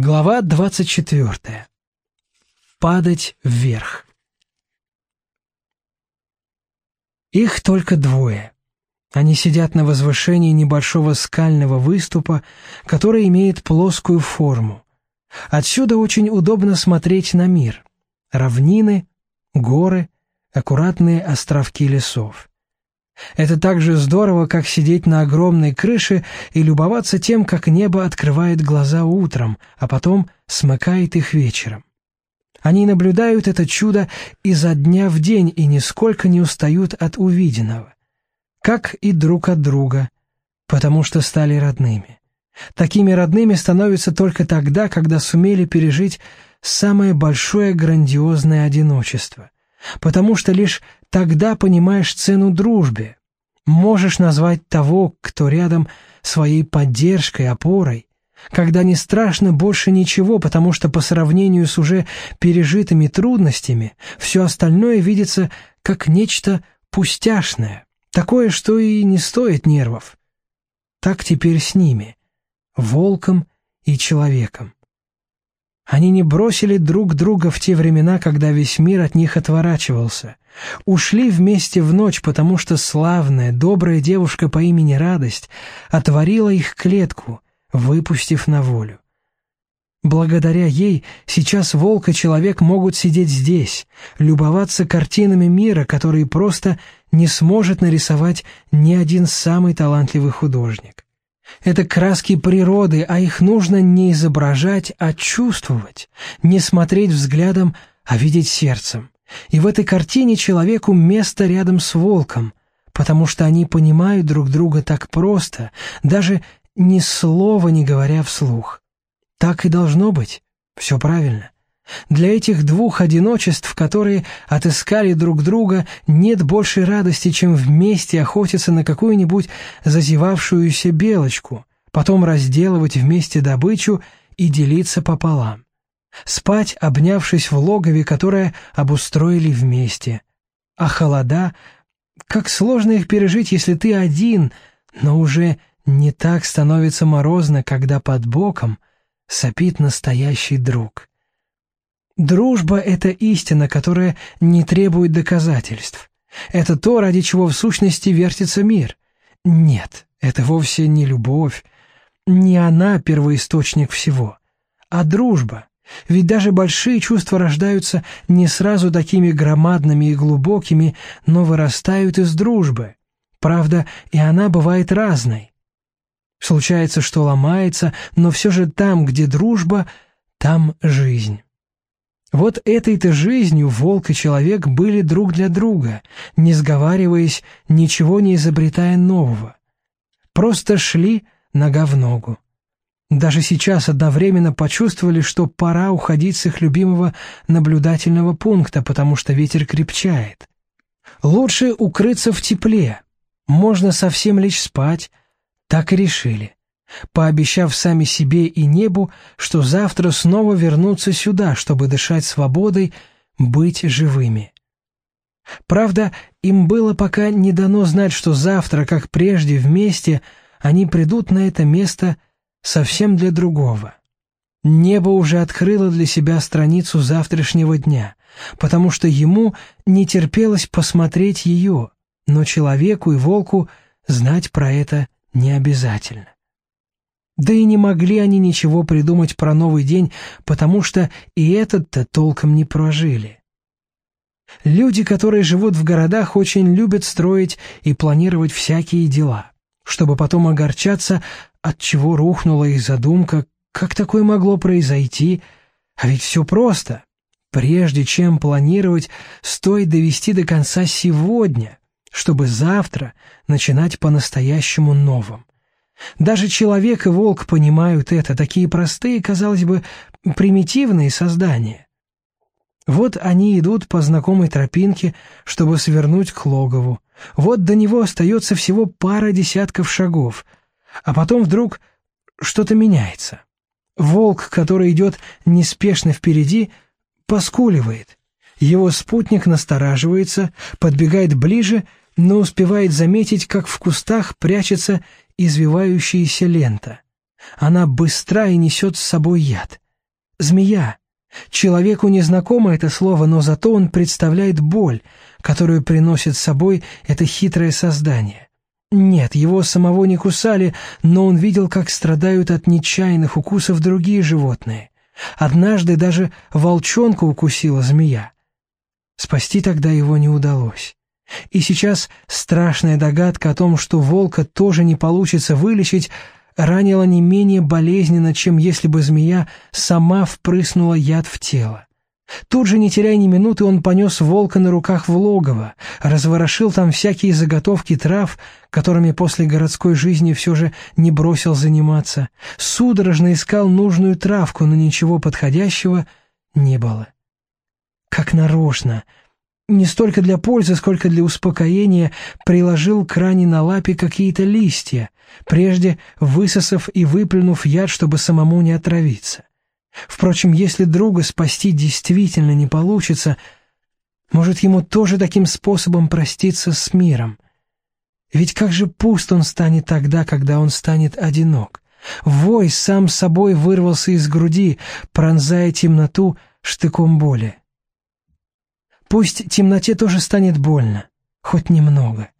Глава 24. Падать вверх. Их только двое. Они сидят на возвышении небольшого скального выступа, который имеет плоскую форму. Отсюда очень удобно смотреть на мир. Равнины, горы, аккуратные островки лесов. Это так же здорово, как сидеть на огромной крыше и любоваться тем, как небо открывает глаза утром, а потом смыкает их вечером. Они наблюдают это чудо изо дня в день и нисколько не устают от увиденного. Как и друг от друга, потому что стали родными. Такими родными становятся только тогда, когда сумели пережить самое большое грандиозное одиночество — потому что лишь тогда понимаешь цену дружбе, можешь назвать того, кто рядом своей поддержкой, опорой, когда не страшно больше ничего, потому что по сравнению с уже пережитыми трудностями все остальное видится как нечто пустяшное, такое, что и не стоит нервов. Так теперь с ними, волком и человеком. Они не бросили друг друга в те времена, когда весь мир от них отворачивался. Ушли вместе в ночь, потому что славная, добрая девушка по имени Радость отворила их клетку, выпустив на волю. Благодаря ей сейчас волк и человек могут сидеть здесь, любоваться картинами мира, которые просто не сможет нарисовать ни один самый талантливый художник. Это краски природы, а их нужно не изображать, а чувствовать, не смотреть взглядом, а видеть сердцем. И в этой картине человеку место рядом с волком, потому что они понимают друг друга так просто, даже ни слова не говоря вслух. Так и должно быть. Все правильно. Для этих двух одиночеств, которые отыскали друг друга, нет большей радости, чем вместе охотиться на какую-нибудь зазевавшуюся белочку, потом разделывать вместе добычу и делиться пополам. Спать, обнявшись в логове, которое обустроили вместе. А холода, как сложно их пережить, если ты один, но уже не так становится морозно, когда под боком сопит настоящий друг. Дружба — это истина, которая не требует доказательств. Это то, ради чего в сущности вертится мир. Нет, это вовсе не любовь. Не она первоисточник всего, а дружба. Ведь даже большие чувства рождаются не сразу такими громадными и глубокими, но вырастают из дружбы. Правда, и она бывает разной. Случается, что ломается, но все же там, где дружба, там жизнь. Вот этой-то жизнью волк и человек были друг для друга, не сговариваясь, ничего не изобретая нового. Просто шли нога в ногу. Даже сейчас одновременно почувствовали, что пора уходить с их любимого наблюдательного пункта, потому что ветер крепчает. Лучше укрыться в тепле, можно совсем лечь спать, так и решили пообещав сами себе и небу, что завтра снова вернутся сюда, чтобы дышать свободой, быть живыми. Правда, им было пока не дано знать, что завтра, как прежде, вместе они придут на это место совсем для другого. Небо уже открыло для себя страницу завтрашнего дня, потому что ему не терпелось посмотреть ее, но человеку и волку знать про это не обязательно. Да и не могли они ничего придумать про новый день, потому что и этот-то толком не прожили. Люди, которые живут в городах, очень любят строить и планировать всякие дела, чтобы потом огорчаться, от чего рухнула их задумка, как такое могло произойти, а ведь все просто. Прежде чем планировать, стоит довести до конца сегодня, чтобы завтра начинать по-настоящему новым. Даже человек и волк понимают это, такие простые, казалось бы, примитивные создания. Вот они идут по знакомой тропинке, чтобы свернуть к логову. Вот до него остается всего пара десятков шагов, а потом вдруг что-то меняется. Волк, который идет неспешно впереди, поскуливает. Его спутник настораживается, подбегает ближе, но успевает заметить, как в кустах прячется извивающаяся лента. Она быстра и несет с собой яд. Змея. Человеку незнакомо это слово, но зато он представляет боль, которую приносит с собой это хитрое создание. Нет, его самого не кусали, но он видел, как страдают от нечаянных укусов другие животные. Однажды даже волчонка укусила змея. Спасти тогда его не удалось. И сейчас страшная догадка о том, что волка тоже не получится вылечить, ранила не менее болезненно, чем если бы змея сама впрыснула яд в тело. Тут же, не теряя ни минуты, он понес волка на руках в логово, разворошил там всякие заготовки трав, которыми после городской жизни все же не бросил заниматься, судорожно искал нужную травку, но ничего подходящего не было. Как нарочно, не столько для пользы, сколько для успокоения, приложил к ране на лапе какие-то листья, прежде высосав и выплюнув яд, чтобы самому не отравиться. Впрочем, если друга спасти действительно не получится, может, ему тоже таким способом проститься с миром? Ведь как же пуст он станет тогда, когда он станет одинок? Вой сам собой вырвался из груди, пронзая темноту штыком боли. Пусть темноте тоже станет больно, хоть немного.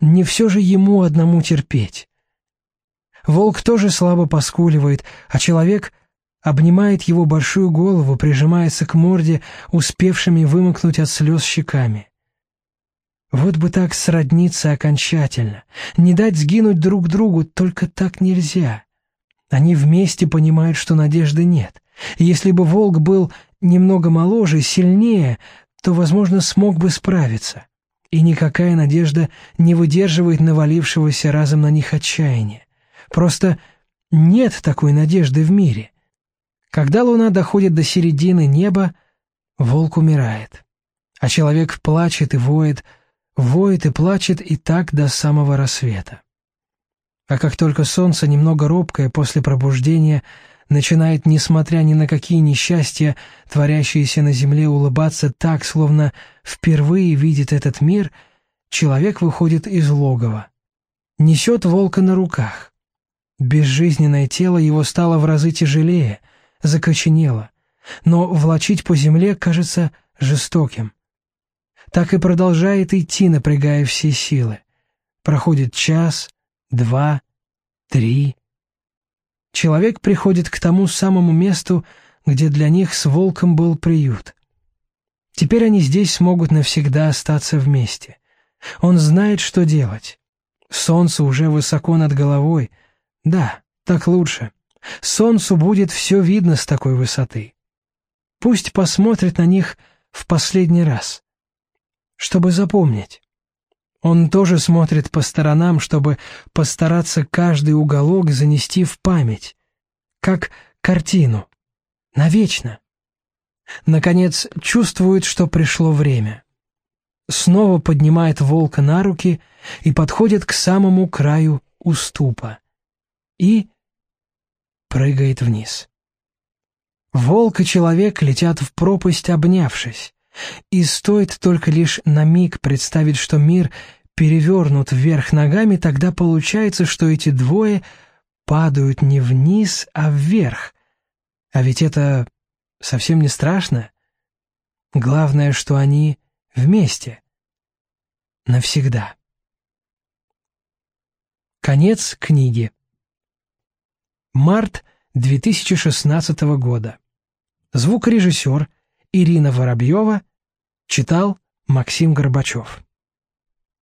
Не все же ему одному терпеть. Волк тоже слабо поскуливает, а человек обнимает его большую голову, прижимается к морде, успевшими вымокнуть от слез щеками. Вот бы так сродниться окончательно, не дать сгинуть друг другу, только так нельзя. Они вместе понимают, что надежды нет. если бы волк был немного моложе, сильнее, то, возможно, смог бы справиться. И никакая надежда не выдерживает навалившегося разом на них отчаяния. Просто нет такой надежды в мире — когда луна доходит до середины неба, волк умирает. А человек плачет и воет, воет и плачет и так до самого рассвета. А как только солнце, немного робкое после пробуждения, начинает, несмотря ни на какие несчастья, творящиеся на земле, улыбаться так, словно впервые видит этот мир, человек выходит из логова. Несет волка на руках. Безжизненное тело его стало в разы тяжелее, закоченело, но влачить по земле кажется жестоким. Так и продолжает идти, напрягая все силы. Проходит час, два, три. Человек приходит к тому самому месту, где для них с волком был приют. Теперь они здесь смогут навсегда остаться вместе. Он знает, что делать. Солнце уже высоко над головой. Да, так лучше. Солнцу будет все видно с такой высоты. Пусть посмотрит на них в последний раз, чтобы запомнить. Он тоже смотрит по сторонам, чтобы постараться каждый уголок занести в память, как картину, навечно. Наконец, чувствует, что пришло время. Снова поднимает волка на руки и подходит к самому краю уступа. И прыгает вниз. Волк и человек летят в пропасть, обнявшись. И стоит только лишь на миг представить, что мир перевернут вверх ногами, тогда получается, что эти двое падают не вниз, а вверх. А ведь это совсем не страшно. Главное, что они вместе. Навсегда. Конец книги. Март 2016 года. Звукорежиссер Ирина Воробьева читал Максим Горбачев.